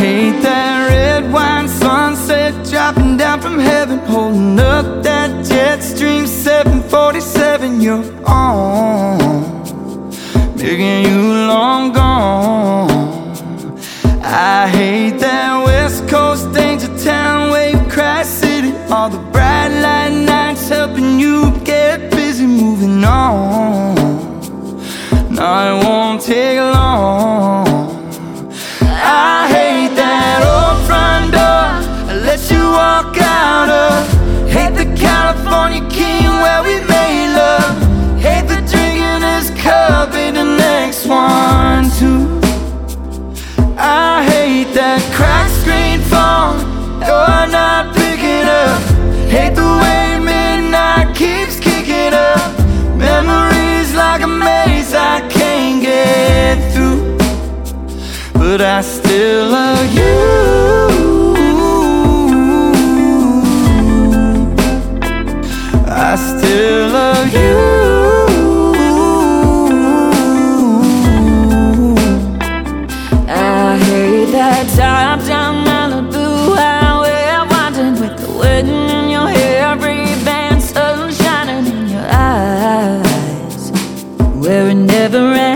hate that red wine sunset dropping down from heaven, holding up that jet stream 747. You're on, making you long gone. I hate that West Coast danger town wave crash city, all the California king where we made love. Hate the drinking this cup be the next one too. I hate that cracked screen phone. You're not picking up. Hate the way midnight keeps kicking up. Memories like a maze I can't get through. But I still love you Where it never rains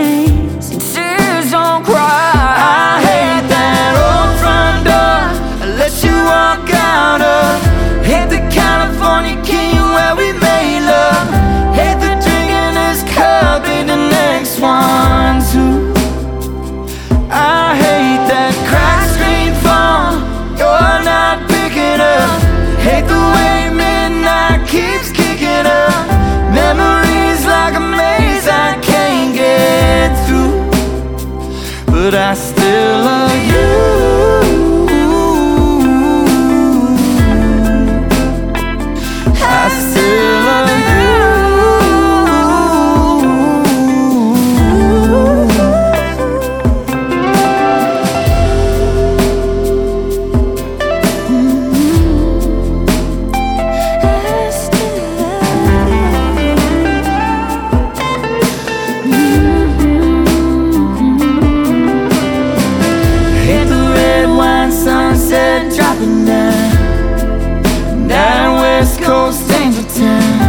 sunset dropping down. That west coast angel town.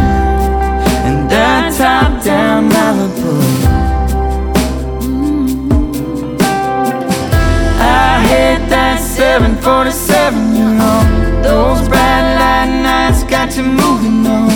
And that top down Malibu. Mm-hmm. I hit that 747 you know. Those bright light nights got you moving on